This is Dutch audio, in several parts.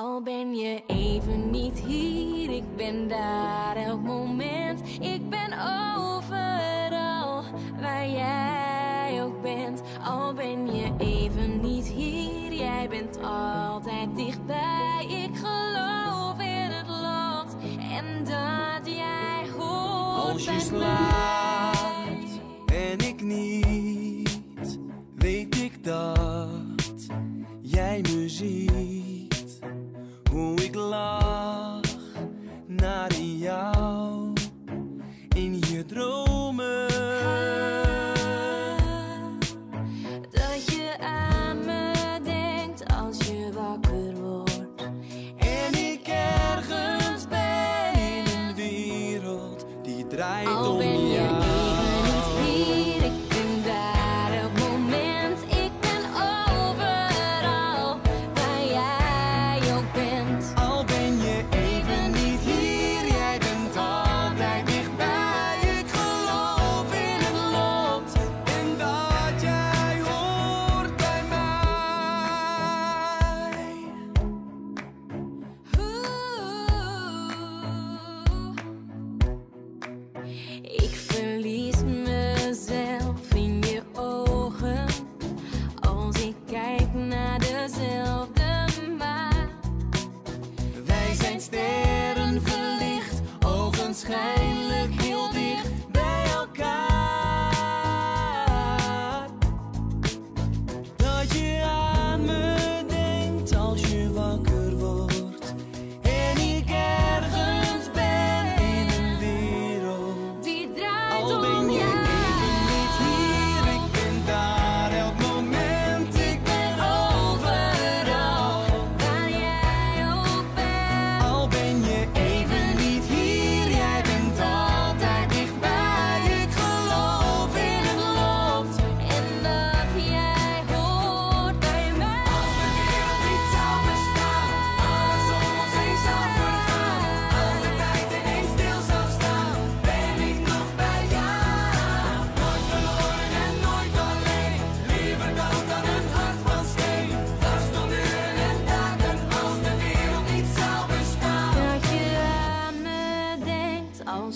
Al ben je even niet hier, ik ben daar elk moment. Ik ben overal waar jij ook bent. Al ben je even niet hier, jij bent altijd dichtbij. Ik geloof in het lot en dat jij hoort Als je slaapt en ik niet, weet ik dat jij me ziet. Hoe ik lach naar jou in je dromen. Dat je aan me denkt als je wakker wordt. En ik ergens ben in een wereld die draait ogenschijnlijk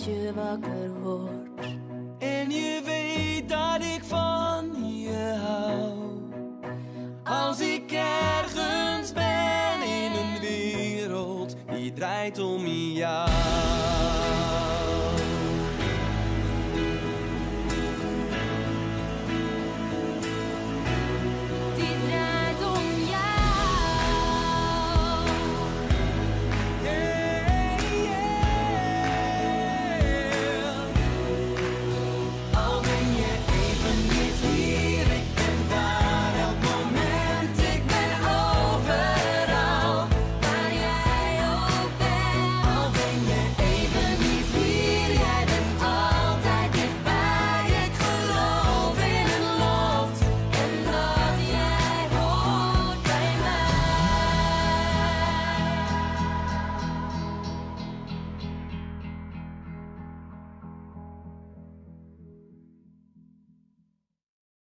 je wakker wordt. En je weet dat ik van je hou. Als ik ergens ben in een wereld die draait om jou.